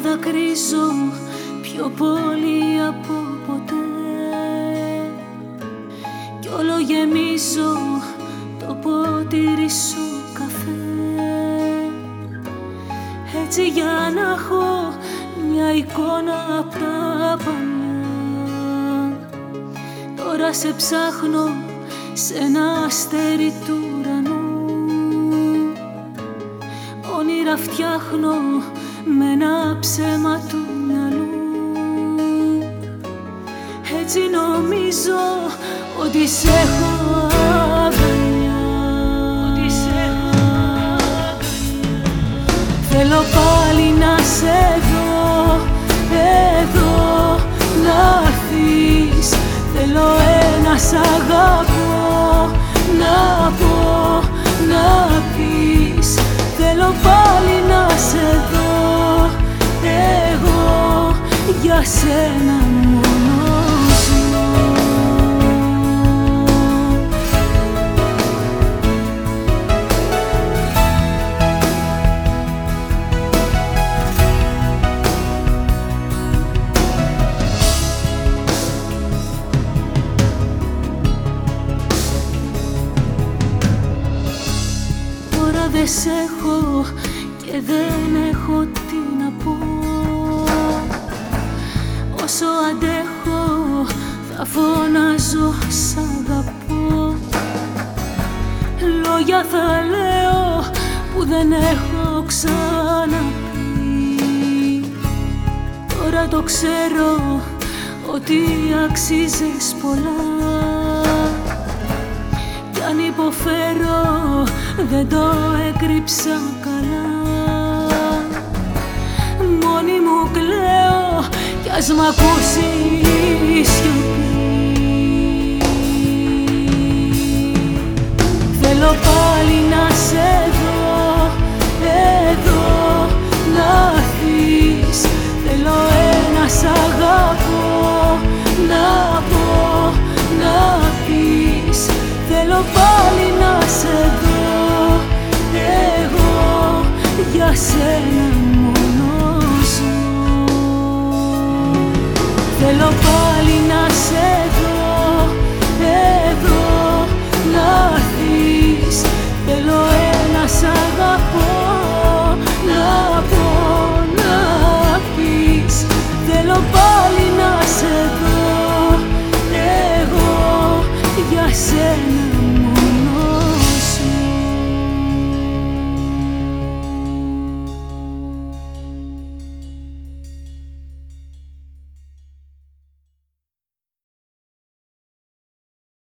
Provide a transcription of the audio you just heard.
δακρύζω πιο πολύ από ποτέ. Κι όλο γεμίζω το ποτήρι σου καφέ. Έτσι για να έχω μια εικόνα απ' τα παλιά Τώρα σε ψάχνω σε ένα αστέρι του ουρανού. Όνειρα φτιάχνω με ένα ψέμα του μυαλού. Έτσι νομίζω ότι σε έχω αγκαλιά Ότι σε έχω αγκαλιά Θέλω για σένα μόνος ζω Τώρα δεν σε έχω και δεν έχω φωνάζω σ' αγαπώ Λόγια θα λέω που δεν έχω ξαναπεί. Τώρα το ξέρω ότι αξίζεις πολλά. Κι αν υποφέρω δεν το έκρυψα καλά. Μόνη μου κλαίω κι ας μ' ακούσεις πάλι να σε δω.